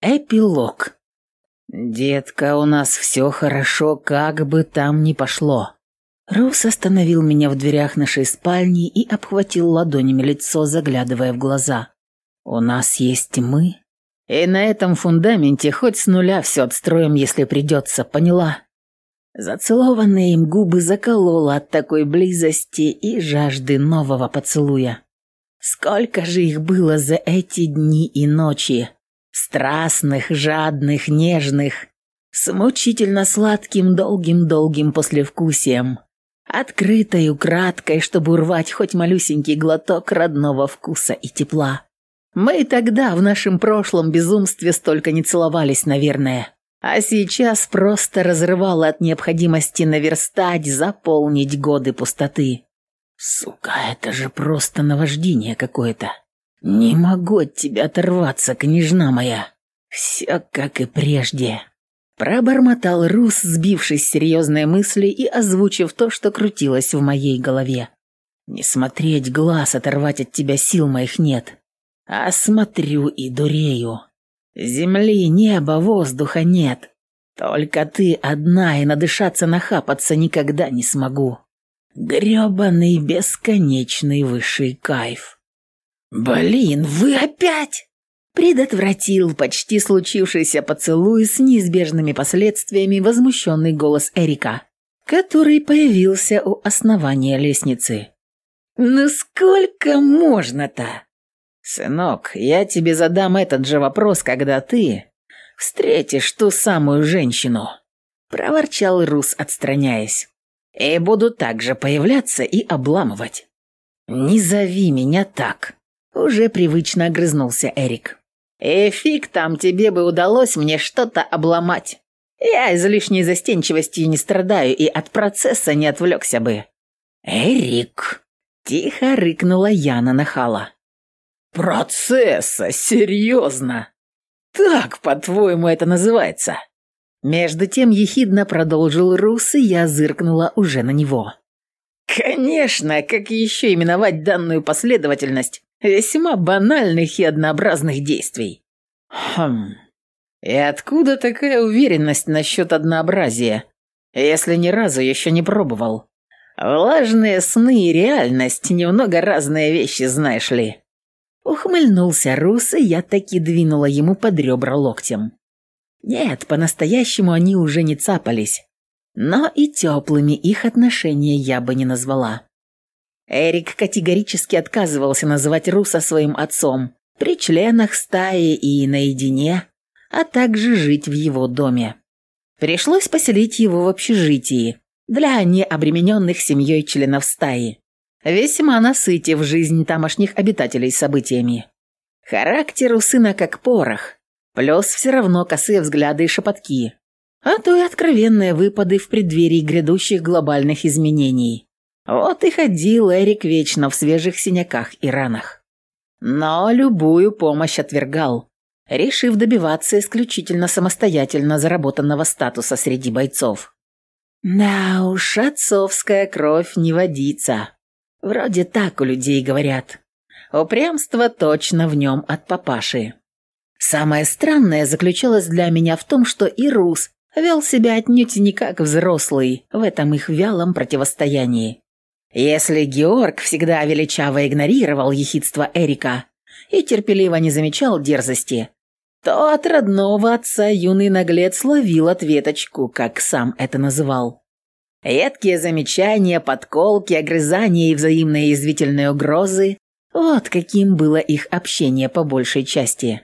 Эпилог. «Детка, у нас все хорошо, как бы там ни пошло». Рус остановил меня в дверях нашей спальни и обхватил ладонями лицо, заглядывая в глаза. «У нас есть мы, и на этом фундаменте хоть с нуля все отстроим, если придется, поняла?» Зацелованные им губы заколола от такой близости и жажды нового поцелуя. Сколько же их было за эти дни и ночи! Страстных, жадных, нежных, с мучительно сладким долгим-долгим послевкусием, открытой украдкой, чтобы урвать хоть малюсенький глоток родного вкуса и тепла. Мы тогда в нашем прошлом безумстве столько не целовались, наверное. А сейчас просто разрывало от необходимости наверстать, заполнить годы пустоты. Сука, это же просто наваждение какое-то. «Не могу от тебя оторваться, княжна моя. Все как и прежде». Пробормотал Рус, сбившись с серьезной мысли и озвучив то, что крутилось в моей голове. «Не смотреть глаз, оторвать от тебя сил моих нет. А смотрю и дурею. Земли, неба, воздуха нет. Только ты одна, и надышаться нахапаться никогда не смогу. Грёбаный бесконечный высший кайф». «Блин, вы опять!» Предотвратил почти случившийся поцелуй с неизбежными последствиями возмущенный голос Эрика, который появился у основания лестницы. «Ну сколько можно-то?» «Сынок, я тебе задам этот же вопрос, когда ты встретишь ту самую женщину», – проворчал Рус, отстраняясь. «И буду также появляться и обламывать. Не зови меня так». Уже привычно огрызнулся Эрик. «И там тебе бы удалось мне что-то обломать. Я излишней застенчивостью не страдаю и от процесса не отвлекся бы». «Эрик!» – тихо рыкнула Яна нахала. «Процесса? Серьезно? Так, по-твоему, это называется?» Между тем ехидно продолжил Рус, и я зыркнула уже на него. «Конечно, как еще именовать данную последовательность весьма банальных и однообразных действий. Хм. И откуда такая уверенность насчет однообразия, если ни разу еще не пробовал? Влажные сны и реальность – немного разные вещи, знаешь ли. Ухмыльнулся Рус, и я таки двинула ему под ребра локтем. Нет, по-настоящему они уже не цапались. Но и теплыми их отношения я бы не назвала. Эрик категорически отказывался называть Руса своим отцом при членах стаи и наедине, а также жить в его доме. Пришлось поселить его в общежитии для необремененных семьей членов стаи, весьма насытив жизнь тамошних обитателей событиями. Характер у сына как порох, плюс все равно косые взгляды и шепотки, а то и откровенные выпады в преддверии грядущих глобальных изменений – вот и ходил Эрик вечно в свежих синяках и ранах. Но любую помощь отвергал, решив добиваться исключительно самостоятельно заработанного статуса среди бойцов. Да уж, отцовская кровь не водится. Вроде так у людей говорят. Упрямство точно в нем от папаши. Самое странное заключалось для меня в том, что и Рус вел себя отнюдь не как взрослый в этом их вялом противостоянии. Если Георг всегда величаво игнорировал ехидство Эрика и терпеливо не замечал дерзости, то от родного отца юный наглец ловил ответочку, как сам это называл. Едкие замечания, подколки, огрызания и взаимные язвительные угрозы – вот каким было их общение по большей части.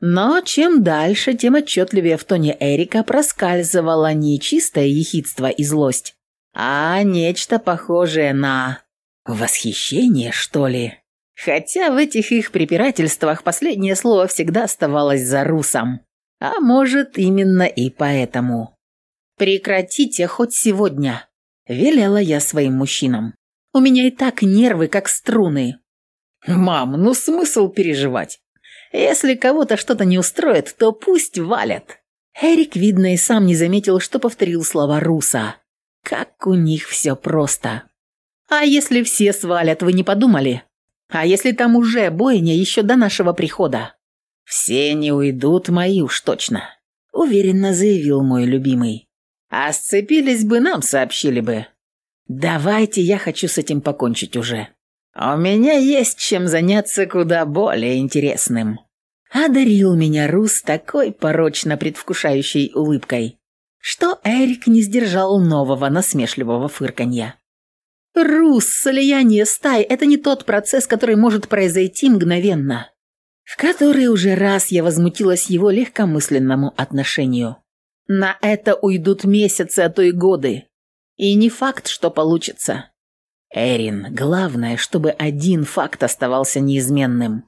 Но чем дальше, тем отчетливее в тоне Эрика проскальзывало не чистое ехидство и злость, а нечто похожее на... восхищение, что ли? Хотя в этих их препирательствах последнее слово всегда оставалось за русом. А может, именно и поэтому. «Прекратите хоть сегодня», – велела я своим мужчинам. «У меня и так нервы, как струны». «Мам, ну смысл переживать? Если кого-то что-то не устроит, то пусть валят». Эрик, видно, и сам не заметил, что повторил слова Руса. Как у них все просто. А если все свалят, вы не подумали? А если там уже бойня еще до нашего прихода? Все не уйдут мои уж точно, уверенно заявил мой любимый. А сцепились бы, нам сообщили бы. Давайте, я хочу с этим покончить уже. У меня есть чем заняться куда более интересным. Одарил меня Рус такой порочно предвкушающей улыбкой, что Эрик не сдержал нового насмешливого фырканья. «Рус, слияние стай – это не тот процесс, который может произойти мгновенно». В который уже раз я возмутилась его легкомысленному отношению. На это уйдут месяцы, а то и годы. И не факт, что получится. Эрин, главное, чтобы один факт оставался неизменным.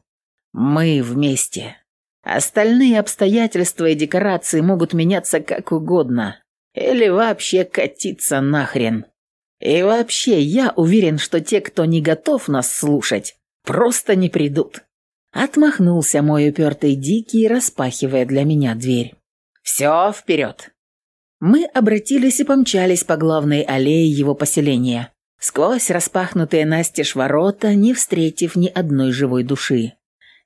Мы вместе. Остальные обстоятельства и декорации могут меняться как угодно. Или вообще катиться нахрен. И вообще, я уверен, что те, кто не готов нас слушать, просто не придут. Отмахнулся мой упертый дикий, распахивая для меня дверь. «Все, вперед!» Мы обратились и помчались по главной аллее его поселения, сквозь распахнутые настежь ворота, не встретив ни одной живой души.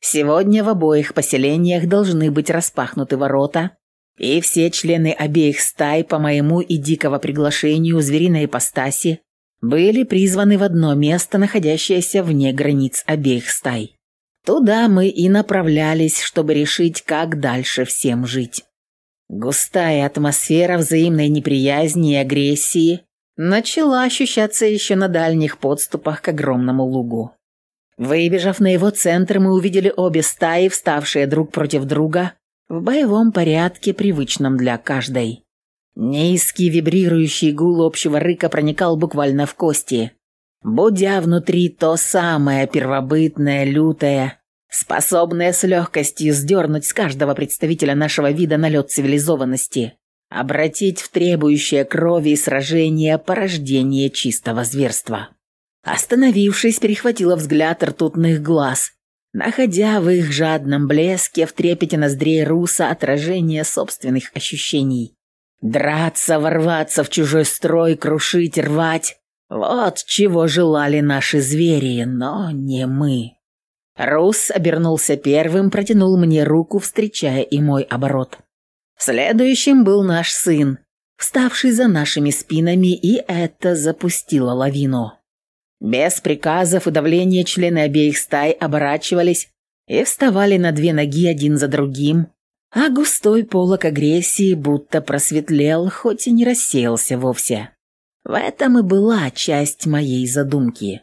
Сегодня в обоих поселениях должны быть распахнуты ворота, и все члены обеих стай по моему и дикого приглашению звериной ипостаси были призваны в одно место, находящееся вне границ обеих стай. Туда мы и направлялись, чтобы решить, как дальше всем жить. Густая атмосфера взаимной неприязни и агрессии начала ощущаться еще на дальних подступах к огромному лугу. Выбежав на его центр, мы увидели обе стаи, вставшие друг против друга, в боевом порядке, привычном для каждой. Низкий вибрирующий гул общего рыка проникал буквально в кости, будя внутри то самое первобытное, лютое, способное с легкостью сдернуть с каждого представителя нашего вида налет цивилизованности, обратить в требующее крови и сражения порождение чистого зверства. Остановившись, перехватила взгляд ртутных глаз, находя в их жадном блеске в трепете ноздрей Руса отражение собственных ощущений. Драться, ворваться в чужой строй, крушить, рвать – вот чего желали наши звери, но не мы. Рус обернулся первым, протянул мне руку, встречая и мой оборот. Следующим был наш сын, вставший за нашими спинами, и это запустило лавину. Без приказов и давления члены обеих стай оборачивались и вставали на две ноги один за другим, а густой полок агрессии будто просветлел, хоть и не рассеялся вовсе. В этом и была часть моей задумки.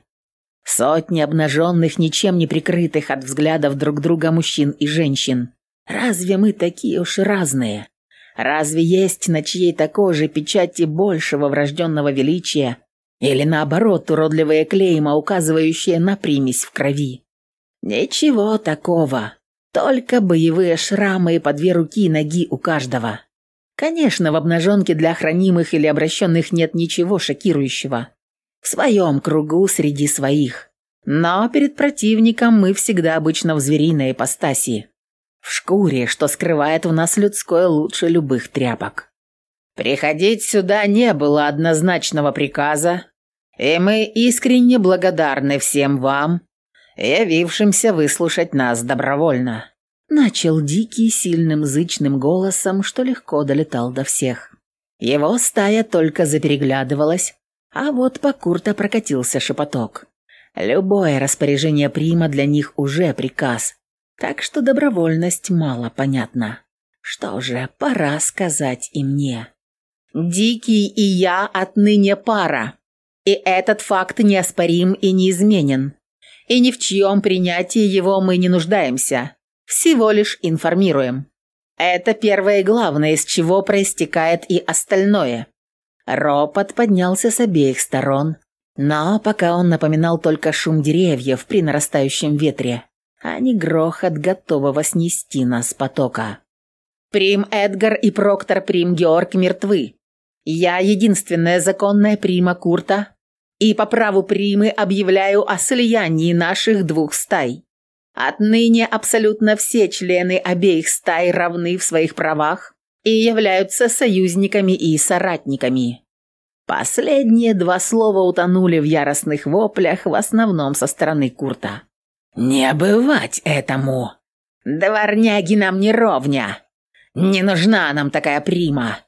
Сотни обнаженных, ничем не прикрытых от взглядов друг друга мужчин и женщин. Разве мы такие уж разные? Разве есть на чьей-то коже печати большего врожденного величия, или наоборот, уродливые клейма, указывающие на примесь в крови. Ничего такого. Только боевые шрамы и по две руки и ноги у каждого. Конечно, в обнаженке для хранимых или обращенных нет ничего шокирующего. В своем кругу среди своих. Но перед противником мы всегда обычно в звериной ипостаси. В шкуре, что скрывает в нас людское лучше любых тряпок. Приходить сюда не было однозначного приказа, и мы искренне благодарны всем вам, явившимся выслушать нас добровольно». Начал дикий, сильным, зычным голосом, что легко долетал до всех. Его стая только запереглядывалась, а вот по Курта прокатился шепоток. Любое распоряжение Прима для них уже приказ, так что добровольность мало понятна. Что же, пора сказать и мне. Дикий и я отныне пара. И этот факт неоспорим и неизменен. И ни в чьем принятии его мы не нуждаемся. Всего лишь информируем. Это первое и главное, из чего проистекает и остальное. Ропот поднялся с обеих сторон, но пока он напоминал только шум деревьев при нарастающем ветре, а не грохот готового снести нас потока. Прим Эдгар и Проктор Прим Георг мертвы. Я единственная законная прима Курта, и по праву примы объявляю о слиянии наших двух стай. Отныне абсолютно все члены обеих стай равны в своих правах и являются союзниками и соратниками. Последние два слова утонули в яростных воплях, в основном со стороны Курта. «Не бывать этому!» Дворняги нам не ровня. Не нужна нам такая прима.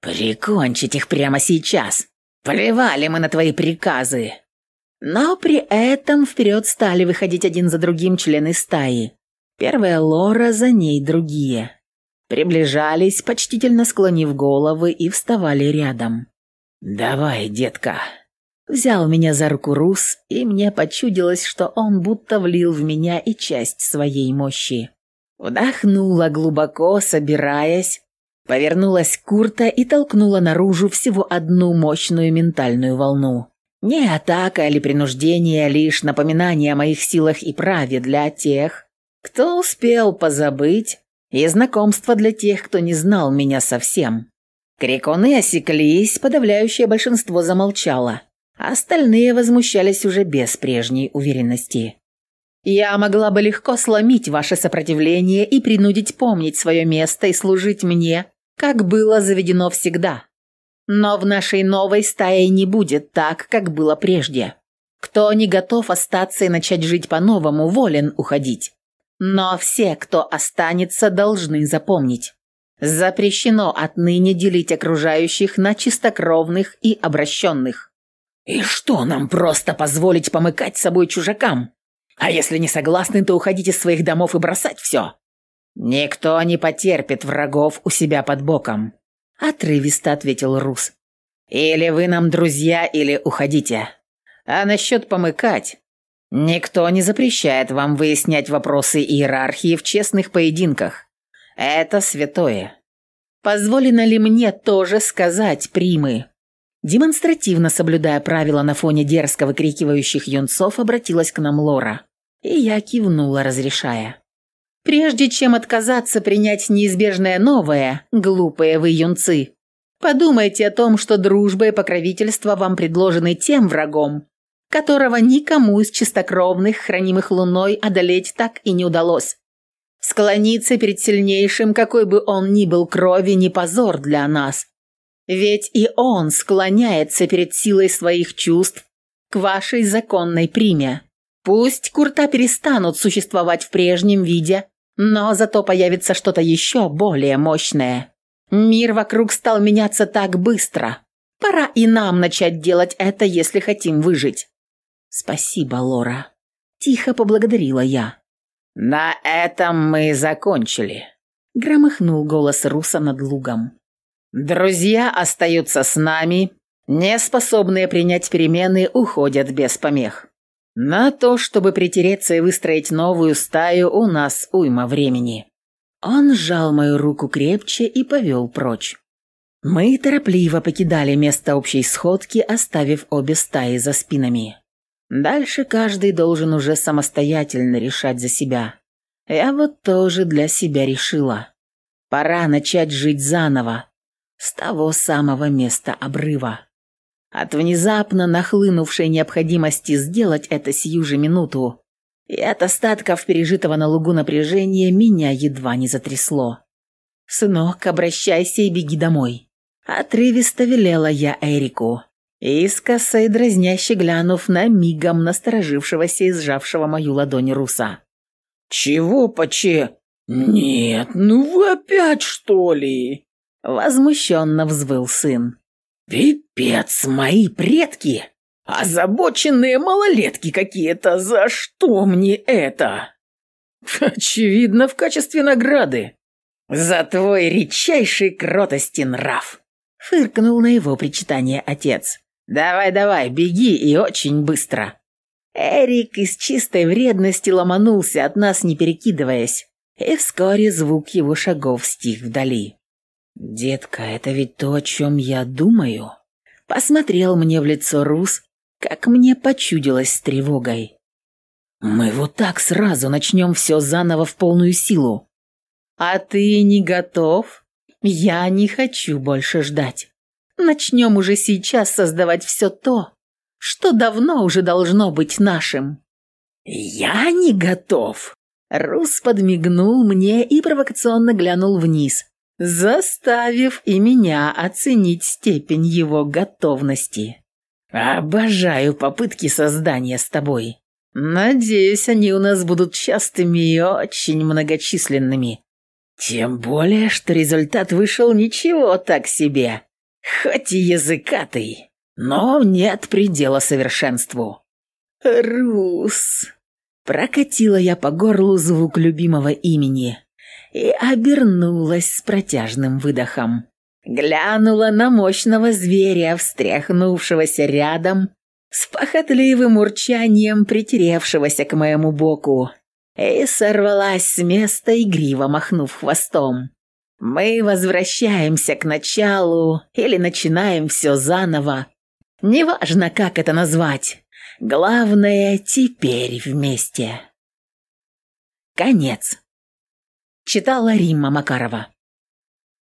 Прикончить их прямо сейчас. Плевали мы на твои приказы. Но при этом вперед стали выходить один за другим члены стаи. Первая Лора, за ней другие. Приближались, почтительно склонив головы и вставали рядом. «Давай, детка». Взял меня за руку Рус, и мне почудилось, что он будто влил в меня и часть своей мощи. Вдохнула глубоко, собираясь, повернулась Курта и толкнула наружу всего одну мощную ментальную волну. Не атака или принуждение, а лишь напоминание о моих силах и праве для тех, кто успел позабыть, и знакомство для тех, кто не знал меня совсем. Крикуны осеклись, подавляющее большинство замолчало, а остальные возмущались уже без прежней уверенности. Я могла бы легко сломить ваше сопротивление и принудить помнить свое место и служить мне, как было заведено всегда. Но в нашей новой стае не будет так, как было прежде. Кто не готов остаться и начать жить по-новому, волен уходить. Но все, кто останется, должны запомнить. Запрещено отныне делить окружающих на чистокровных и обращенных. И что, нам просто позволить помыкать собой чужакам? А если не согласны, то уходить из своих домов и бросать все. Никто не потерпит врагов у себя под боком, отрывисто ответил Рус. Или вы нам друзья, или уходите. А насчет помыкать, Никто не запрещает вам выяснять вопросы иерархии в честных поединках. Это святое. Позволено ли мне тоже сказать примы? Демонстративно соблюдая правила на фоне дерзко выкрикивающих юнцов, обратилась к нам Лора. И я кивнула, разрешая. Прежде чем отказаться принять неизбежное новое, глупые вы юнцы, подумайте о том, что дружба и покровительство вам предложены тем врагом, которого никому из чистокровных, хранимых луной, одолеть так и не удалось. Склониться перед сильнейшим, какой бы он ни был крови, не позор для нас. Ведь и он склоняется перед силой своих чувств к вашей законной приме. Пусть курта перестанут существовать в прежнем виде, но зато появится что-то еще более мощное. Мир вокруг стал меняться так быстро. Пора и нам начать делать это, если хотим выжить. «Спасибо, Лора». Тихо поблагодарила я. «На этом мы закончили», — громыхнул голос Руса над лугом. «Друзья остаются с нами, неспособные принять перемены уходят без помех. На то, чтобы притереться и выстроить новую стаю, у нас уйма времени». Он сжал мою руку крепче и повел прочь. Мы торопливо покидали место общей сходки, оставив обе стаи за спинами. Дальше каждый должен уже самостоятельно решать за себя. Я вот тоже для себя решила. Пора начать жить заново, с того самого места обрыва. От внезапно нахлынувшей необходимости сделать это сию же минуту и от остатков пережитого на лугу напряжения меня едва не затрясло. «Сынок, обращайся и беги домой». Отрывисто велела я Эрику, искоса и дразняще глянув на мигом насторожившегося и сжавшего мою ладонь руса. «Чего, поче? Нет, ну вы опять, что ли?» Возмущенно взвыл сын. «Пипец, мои предки! Озабоченные малолетки какие-то! За что мне это?» «Очевидно, в качестве награды!» «За твой редчайший кротости нрав!» Фыркнул на его причитание отец. «Давай-давай, беги и очень быстро!» Эрик из чистой вредности ломанулся от нас, не перекидываясь, и вскоре звук его шагов стих вдали. «Детка, это ведь то, о чем я думаю?» Посмотрел мне в лицо Рус, как мне почудилось с тревогой. «Мы вот так сразу начнем все заново в полную силу. А ты не готов? Я не хочу больше ждать». Начнем уже сейчас создавать все то, что давно уже должно быть нашим. Я не готов. Рус подмигнул мне и провокационно глянул вниз, заставив и меня оценить степень его готовности. Обожаю попытки создания с тобой. Надеюсь, они у нас будут частыми и очень многочисленными. Тем более, что результат вышел ничего так себе. Хоть и языкатый, но нет предела совершенству. Рус. Прокатила я по горлу звук любимого имени и обернулась с протяжным выдохом. Глянула на мощного зверя, встряхнувшегося рядом, с похотливым урчанием притеревшегося к моему боку, и сорвалась с места, игриво махнув хвостом. Мы возвращаемся к началу или начинаем все заново. Неважно, как это назвать. Главное, теперь вместе. Конец. Читала Римма Макарова.